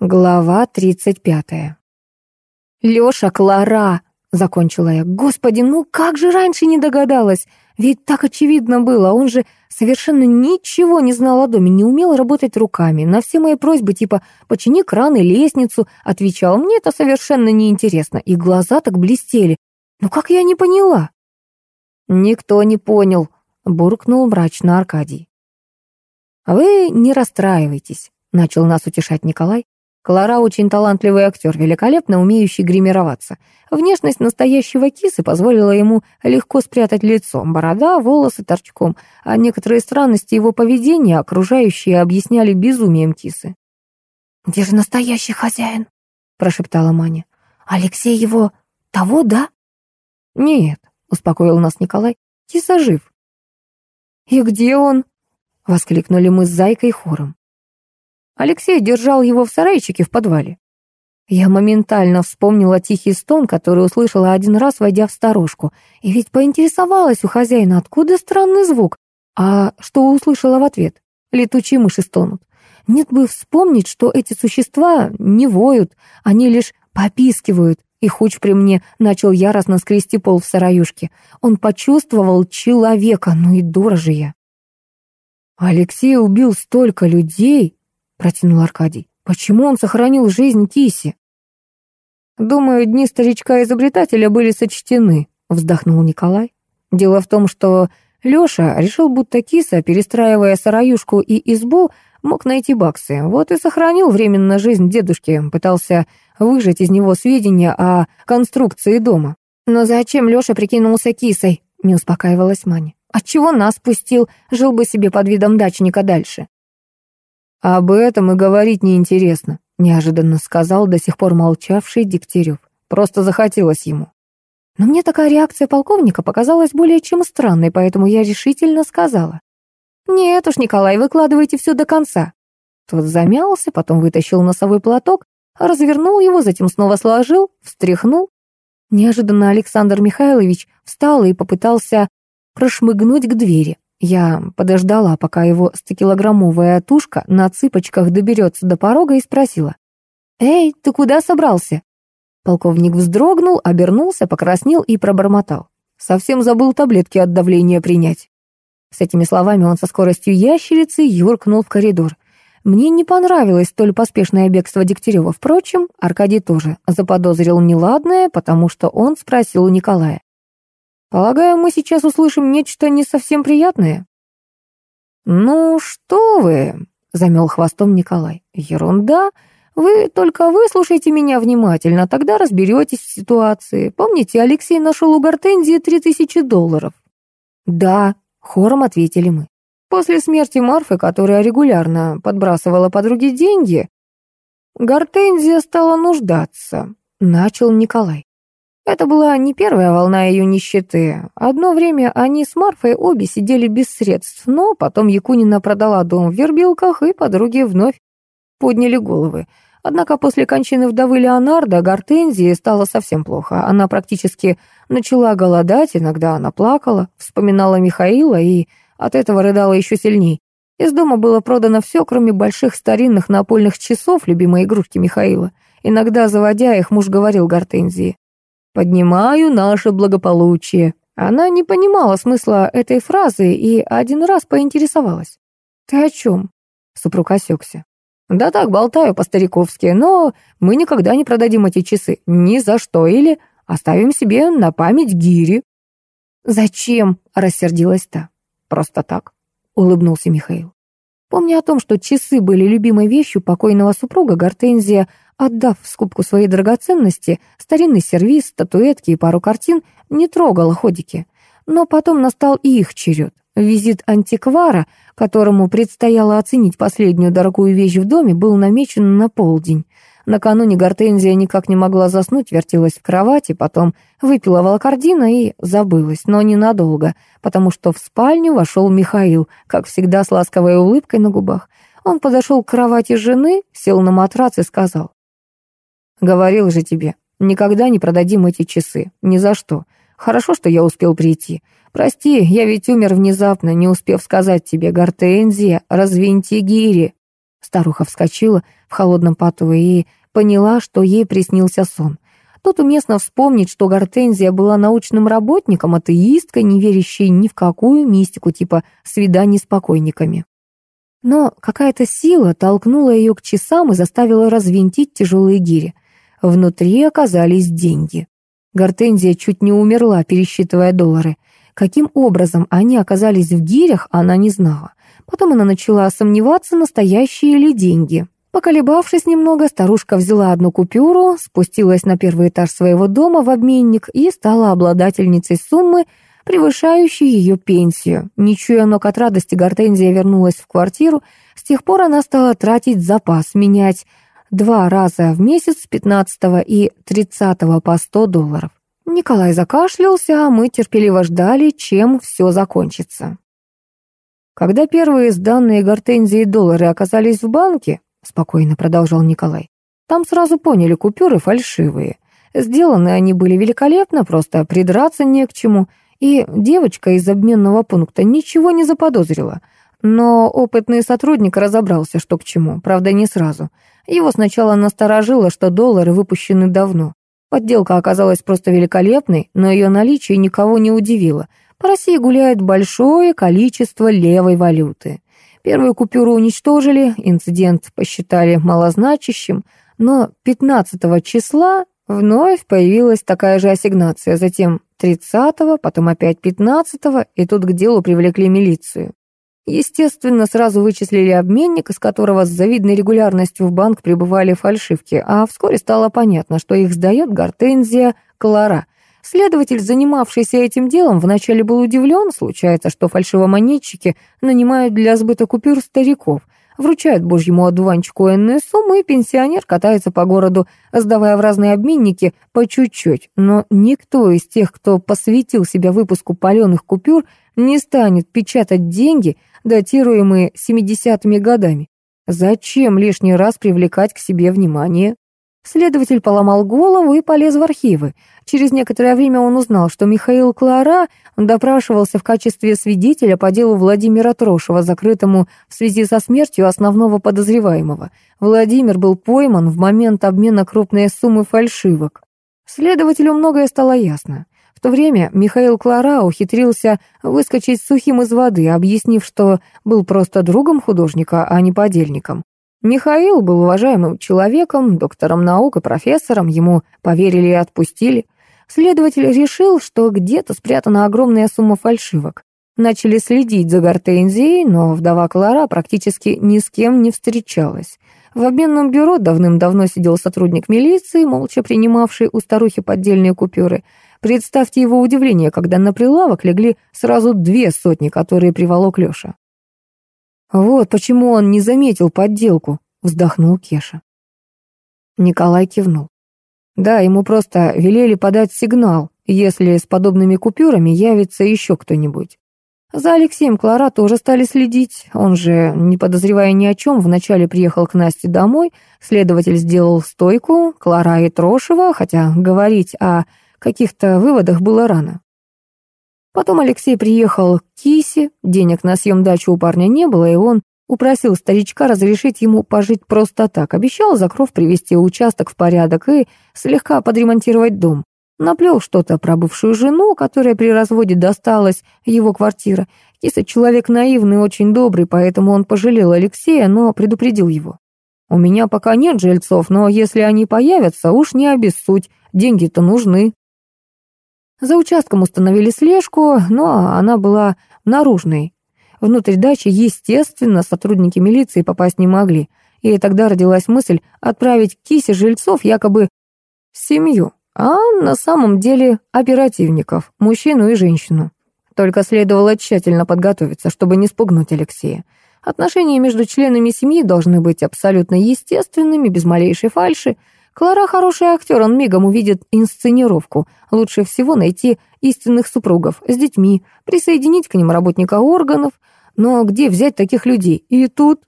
Глава тридцать пятая. «Лёша, Клара!» — закончила я. «Господи, ну как же раньше не догадалась? Ведь так очевидно было, он же совершенно ничего не знал о доме, не умел работать руками. На все мои просьбы типа «почини кран и лестницу» отвечал, мне это совершенно неинтересно, и глаза так блестели. Ну как я не поняла?» «Никто не понял», — буркнул мрачно Аркадий. «Вы не расстраивайтесь», — начал нас утешать Николай. Клара очень талантливый актер, великолепно умеющий гримироваться. Внешность настоящего кисы позволила ему легко спрятать лицо, борода, волосы торчком, а некоторые странности его поведения окружающие объясняли безумием кисы. «Где же настоящий хозяин?» — прошептала Маня. «Алексей его того, да?» «Нет», — успокоил нас Николай, — «киса жив». «И где он?» — воскликнули мы с Зайкой хором. Алексей держал его в сарайчике в подвале. Я моментально вспомнила тихий стон, который услышала один раз, войдя в сторожку. И ведь поинтересовалась у хозяина, откуда странный звук. А что услышала в ответ? Летучие мыши стонут. Нет бы вспомнить, что эти существа не воют, они лишь попискивают. И хуч при мне начал яростно скрести пол в сараюшке. Он почувствовал человека, ну и дура же я. Алексей убил столько людей, — протянул Аркадий. «Почему он сохранил жизнь Киси?» «Думаю, дни старичка-изобретателя были сочтены», — вздохнул Николай. «Дело в том, что Лёша решил, будто киса, перестраивая сараюшку и избу, мог найти баксы. Вот и сохранил временно жизнь дедушки, пытался выжать из него сведения о конструкции дома. Но зачем Лёша прикинулся кисой?» — не успокаивалась Маня. «Отчего нас пустил? Жил бы себе под видом дачника дальше». «Об этом и говорить неинтересно», — неожиданно сказал до сих пор молчавший Дегтярев. Просто захотелось ему. Но мне такая реакция полковника показалась более чем странной, поэтому я решительно сказала. «Нет уж, Николай, выкладывайте все до конца». Тот замялся, потом вытащил носовой платок, развернул его, затем снова сложил, встряхнул. Неожиданно Александр Михайлович встал и попытался прошмыгнуть к двери. Я подождала, пока его стокилограммовая тушка на цыпочках доберется до порога и спросила. «Эй, ты куда собрался?» Полковник вздрогнул, обернулся, покраснел и пробормотал. «Совсем забыл таблетки от давления принять». С этими словами он со скоростью ящерицы юркнул в коридор. Мне не понравилось столь поспешное бегство Дегтярева. Впрочем, Аркадий тоже заподозрил неладное, потому что он спросил у Николая. Полагаю, мы сейчас услышим нечто не совсем приятное. Ну что вы, замел хвостом Николай. Ерунда. Вы только выслушайте меня внимательно, тогда разберетесь в ситуации. Помните, Алексей нашел у Гортензии три тысячи долларов? Да, хором ответили мы. После смерти Марфы, которая регулярно подбрасывала подруге деньги, Гортензия стала нуждаться, начал Николай. Это была не первая волна ее нищеты. Одно время они с Марфой обе сидели без средств, но потом Якунина продала дом в Вербилках, и подруги вновь подняли головы. Однако после кончины вдовы Леонардо Гортензии стало совсем плохо. Она практически начала голодать, иногда она плакала, вспоминала Михаила и от этого рыдала еще сильней. Из дома было продано все, кроме больших старинных напольных часов, любимой игрушки Михаила. Иногда, заводя их, муж говорил Гортензии. «Поднимаю наше благополучие». Она не понимала смысла этой фразы и один раз поинтересовалась. «Ты о чем?» Супруг осекся. «Да так, болтаю по-стариковски, но мы никогда не продадим эти часы. Ни за что. Или оставим себе на память гири». «Зачем?» — рассердилась та. «Просто так», — улыбнулся Михаил. Помня о том, что часы были любимой вещью покойного супруга, Гортензия Отдав в скупку свои драгоценности, старинный сервиз, статуэтки и пару картин, не трогала ходики. Но потом настал и их черед. Визит антиквара, которому предстояло оценить последнюю дорогую вещь в доме, был намечен на полдень. Накануне Гортензия никак не могла заснуть, вертелась в кровати, потом выпила волокордина и забылась, но ненадолго, потому что в спальню вошел Михаил, как всегда с ласковой улыбкой на губах. Он подошел к кровати жены, сел на матрац и сказал, Говорил же тебе, никогда не продадим эти часы. Ни за что. Хорошо, что я успел прийти. Прости, я ведь умер внезапно, не успев сказать тебе, Гортензия, развинти гири. Старуха вскочила в холодном поту и поняла, что ей приснился сон. Тут уместно вспомнить, что Гортензия была научным работником, атеисткой, не верящей ни в какую мистику типа свиданий с покойниками. Но какая-то сила толкнула ее к часам и заставила развинтить тяжелые гири. Внутри оказались деньги. Гортензия чуть не умерла, пересчитывая доллары. Каким образом они оказались в гирях, она не знала. Потом она начала сомневаться, настоящие ли деньги. Поколебавшись немного, старушка взяла одну купюру, спустилась на первый этаж своего дома в обменник и стала обладательницей суммы, превышающей ее пенсию. Не чуя ног от радости, Гортензия вернулась в квартиру. С тех пор она стала тратить запас, менять два раза в месяц 15 и 30 по 100 долларов. Николай закашлялся, а мы терпеливо ждали, чем все закончится. Когда первые сданные гортензии доллары оказались в банке, спокойно продолжал Николай, там сразу поняли, купюры фальшивые. Сделаны они были великолепно, просто придраться не к чему, и девочка из обменного пункта ничего не заподозрила. Но опытный сотрудник разобрался, что к чему, правда, не сразу. Его сначала насторожило, что доллары выпущены давно. Подделка оказалась просто великолепной, но ее наличие никого не удивило — по России гуляет большое количество левой валюты. Первую купюру уничтожили, инцидент посчитали малозначащим, но 15 числа вновь появилась такая же ассигнация, затем 30-го, потом опять 15-го, и тут к делу привлекли милицию. Естественно, сразу вычислили обменник, из которого с завидной регулярностью в банк прибывали фальшивки, а вскоре стало понятно, что их сдает Гортензия Клара, Следователь, занимавшийся этим делом, вначале был удивлен. Случается, что фальшивомонетчики нанимают для сбыта купюр стариков, вручают божьему одуванчику энную сумму, и пенсионер катается по городу, сдавая в разные обменники по чуть-чуть. Но никто из тех, кто посвятил себя выпуску паленых купюр, не станет печатать деньги, датируемые 70-ми годами. Зачем лишний раз привлекать к себе внимание? Следователь поломал голову и полез в архивы. Через некоторое время он узнал, что Михаил Клара допрашивался в качестве свидетеля по делу Владимира Трошева, закрытому в связи со смертью основного подозреваемого. Владимир был пойман в момент обмена крупной суммы фальшивок. Следователю многое стало ясно. В то время Михаил Клара ухитрился выскочить сухим из воды, объяснив, что был просто другом художника, а не подельником. Михаил был уважаемым человеком, доктором наук и профессором, ему поверили и отпустили. Следователь решил, что где-то спрятана огромная сумма фальшивок. Начали следить за Гортензией, но вдова Клара практически ни с кем не встречалась. В обменном бюро давным-давно сидел сотрудник милиции, молча принимавший у старухи поддельные купюры. Представьте его удивление, когда на прилавок легли сразу две сотни, которые приволок Леша. «Вот почему он не заметил подделку», — вздохнул Кеша. Николай кивнул. Да, ему просто велели подать сигнал, если с подобными купюрами явится еще кто-нибудь. За Алексеем Клара тоже стали следить. Он же, не подозревая ни о чем, вначале приехал к Насте домой, следователь сделал стойку, Клара и Трошева, хотя говорить о каких-то выводах было рано. Потом Алексей приехал к Кисе, денег на съем дачу у парня не было, и он упросил старичка разрешить ему пожить просто так. Обещал за кров привести участок в порядок и слегка подремонтировать дом. Наплел что-то про бывшую жену, которая при разводе досталась его квартира. Киса человек наивный, очень добрый, поэтому он пожалел Алексея, но предупредил его. «У меня пока нет жильцов, но если они появятся, уж не обессудь, деньги-то нужны». За участком установили слежку, но она была наружной. Внутрь дачи, естественно, сотрудники милиции попасть не могли. И тогда родилась мысль отправить кисе жильцов якобы семью, а на самом деле оперативников, мужчину и женщину. Только следовало тщательно подготовиться, чтобы не спугнуть Алексея. Отношения между членами семьи должны быть абсолютно естественными, без малейшей фальши, Клара хороший актер, он мигом увидит инсценировку. Лучше всего найти истинных супругов с детьми, присоединить к ним работника органов. Но где взять таких людей? И тут...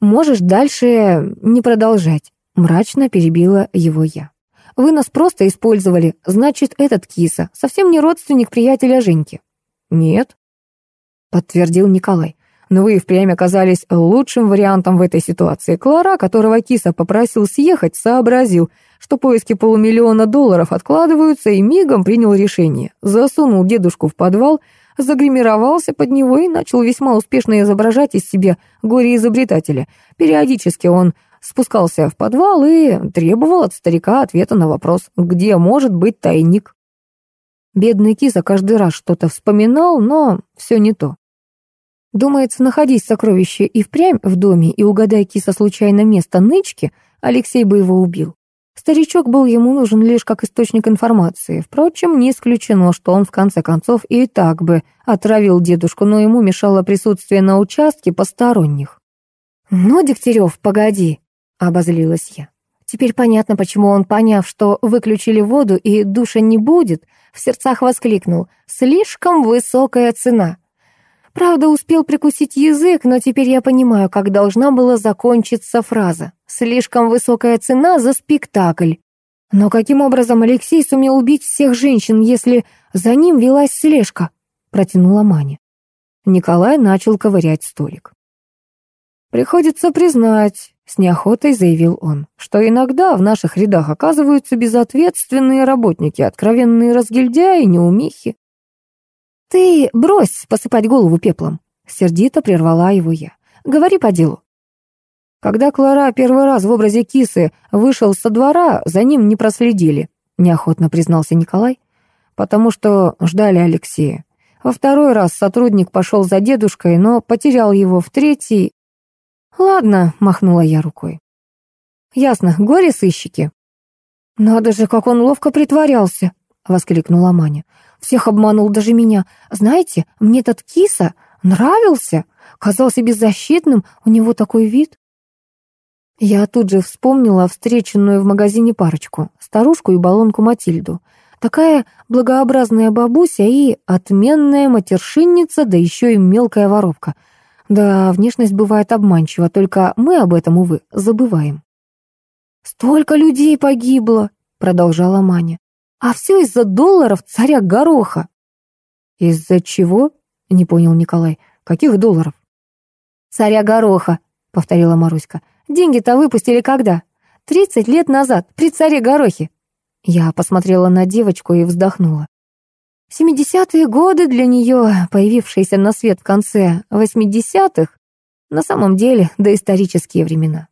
Можешь дальше не продолжать, мрачно перебила его я. Вы нас просто использовали, значит, этот киса совсем не родственник приятеля Женьки. Нет, подтвердил Николай. Но вы и впрямь оказались лучшим вариантом в этой ситуации. Клара, которого киса попросил съехать, сообразил, что поиски полумиллиона долларов откладываются, и мигом принял решение. Засунул дедушку в подвал, загримировался под него и начал весьма успешно изображать из себя горе-изобретателя. Периодически он спускался в подвал и требовал от старика ответа на вопрос, где может быть тайник. Бедный киса каждый раз что-то вспоминал, но все не то. Думается, находись сокровище и впрямь в доме, и угадай киса случайно место нычки, Алексей бы его убил. Старичок был ему нужен лишь как источник информации. Впрочем, не исключено, что он в конце концов и так бы отравил дедушку, но ему мешало присутствие на участке посторонних. «Ну, Дегтярев, погоди», — обозлилась я. Теперь понятно, почему он, поняв, что выключили воду и душа не будет, в сердцах воскликнул «Слишком высокая цена». Правда, успел прикусить язык, но теперь я понимаю, как должна была закончиться фраза. Слишком высокая цена за спектакль. Но каким образом Алексей сумел убить всех женщин, если за ним велась слежка? Протянула Маня. Николай начал ковырять столик. «Приходится признать», — с неохотой заявил он, «что иногда в наших рядах оказываются безответственные работники, откровенные разгильдяи, неумихи. «Ты брось посыпать голову пеплом», — сердито прервала его я. «Говори по делу». Когда Клара первый раз в образе кисы вышел со двора, за ним не проследили, неохотно признался Николай, потому что ждали Алексея. Во второй раз сотрудник пошел за дедушкой, но потерял его в третий. «Ладно», — махнула я рукой. «Ясно, горе-сыщики». «Надо же, как он ловко притворялся», — воскликнула Маня. Всех обманул, даже меня. Знаете, мне этот киса нравился. Казался беззащитным, у него такой вид. Я тут же вспомнила встреченную в магазине парочку, старушку и баллонку Матильду. Такая благообразная бабуся и отменная матершинница, да еще и мелкая воровка. Да, внешность бывает обманчива, только мы об этом, увы, забываем. «Столько людей погибло», — продолжала Маня. А все из-за долларов царя Гороха. Из-за чего? Не понял Николай. Каких долларов? Царя Гороха, повторила Маруська. Деньги-то выпустили когда? Тридцать лет назад, при царе Горохе. Я посмотрела на девочку и вздохнула. Семидесятые годы для нее, появившиеся на свет в конце восьмидесятых, на самом деле доисторические времена.